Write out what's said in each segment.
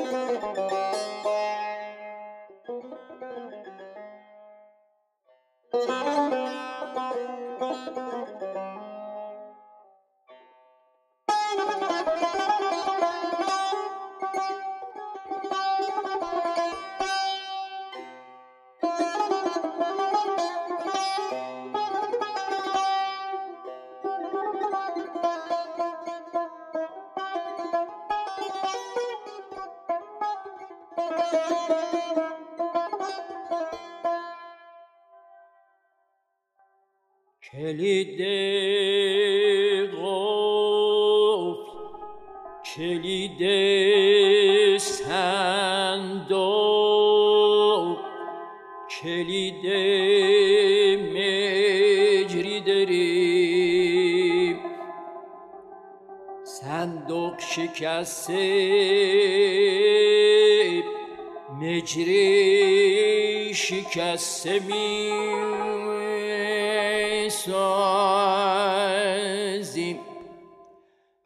Música کلید قفل کلید صندوق کلید مجری داریم صندوق شکسته مجری شکسته می سازیم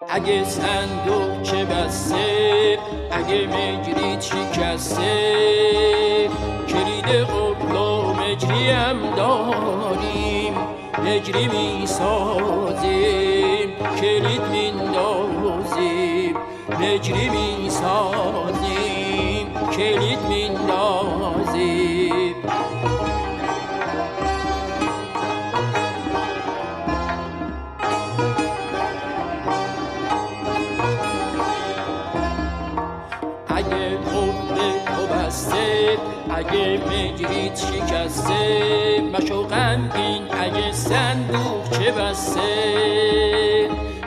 اگه صندوق چه بسته اگه مجری شکسته کلید قبل و مجری هم داریم. مجری می سازیم کلید میندازیم. مجری می سازیم کلید میندازیم. اگه مجریت شکسته مشو غمگین. اگه صندوق چه بسته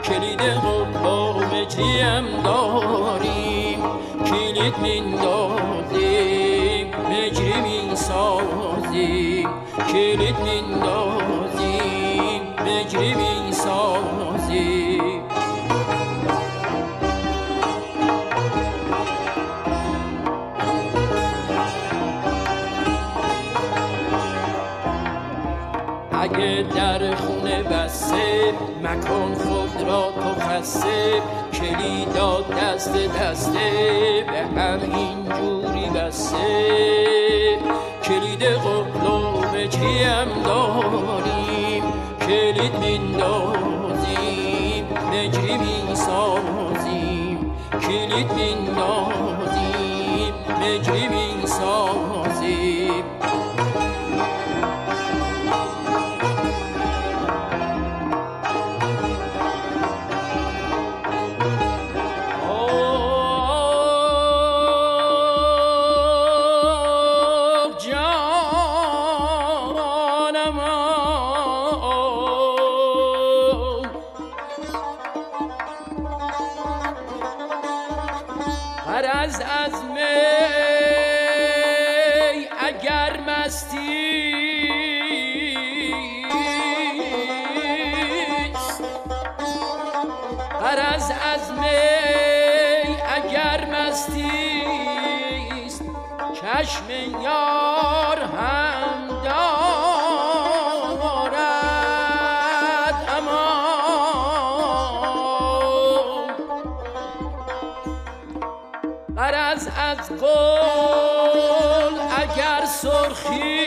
کلید قبا و مجری هم داریم. کلید میندازیم مجری می‌سازیم کلید میندازیم. اگه در خونه بسته مکان خود را تو خسته کلیدا دست دسته به هم اینجوری بسته. کلید مجری هم داریم؟ کلید میندازیم مجری می‌سازیم؟ کلید میندازیم مجری می‌سازیم؟ از گل اگر سرخی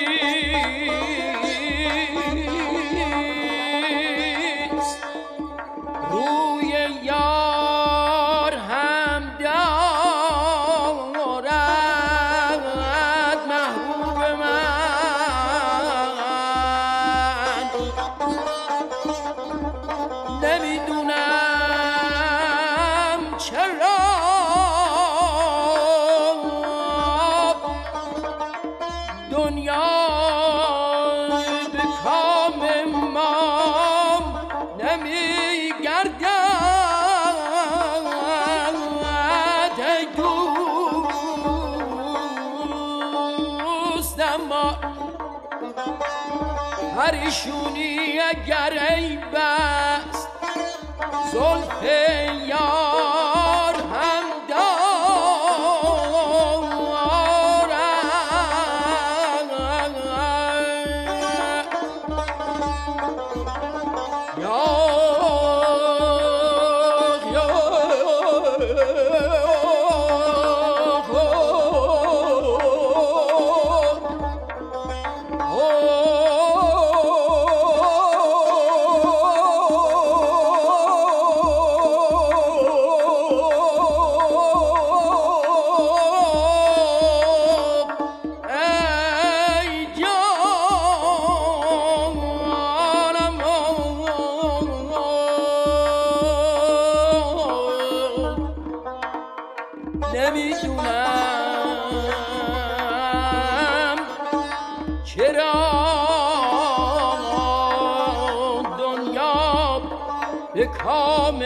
اما پریشونی اگر ای بست زلف یار هم دارد. ای نمی‌دونم چرا دنیا به کام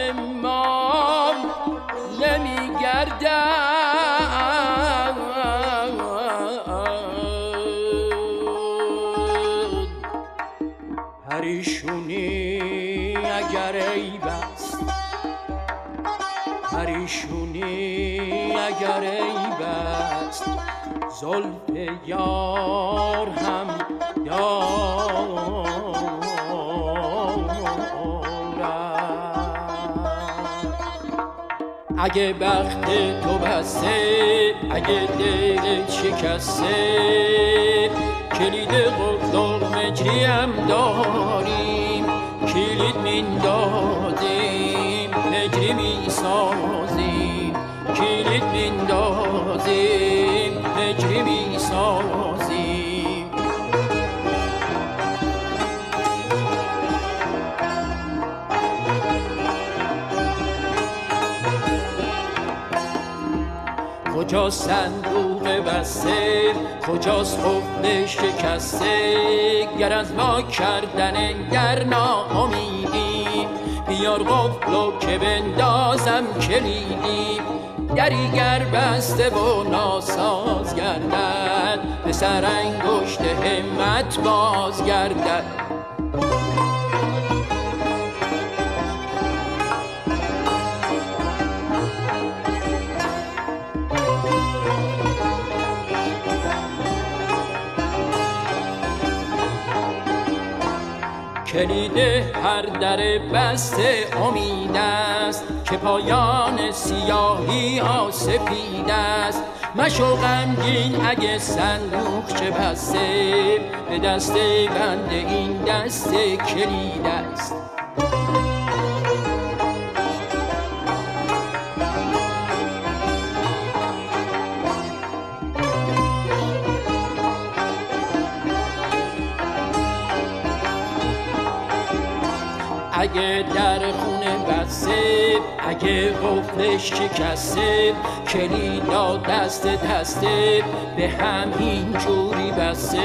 اگر ای بست. زلف یار هم دار اگه بخت تو بسته اگه دل شکسته کلید قفل و مجری هم داریم. کلید من کجا صندوق بسته؟ کجاست خفته شکسته؟ گر از ما کردن گر ناامیدی بیار قفلو که بندازم کلیدی. دری گر بسته و ناساز گردد به سر انگشت همت باز گردد کلید هر در بسته امید است که پایان سیاهی ها سپید است. مشو غمگین اگه صندوق چه بسته به دست بند این دست کلید است. اگه در خونه بسته اگه قفلش شکسته کلیدا دست دسته به همین جوری بسته.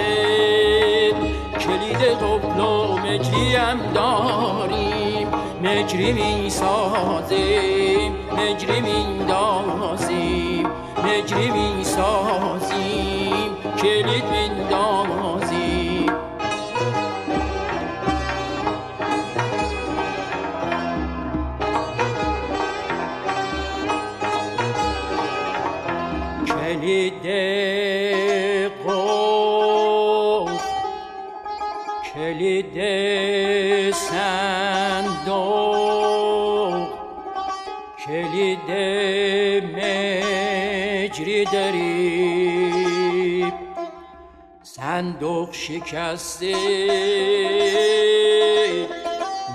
کلید قفل و مجری هم داریم مجری می سازیم مجری می دازیم مجری می سازیم. کلید می دازیم کلید قفل کلید صندوق کلید مجری داری صندوق شکسته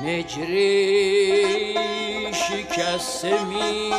مجری شکسته می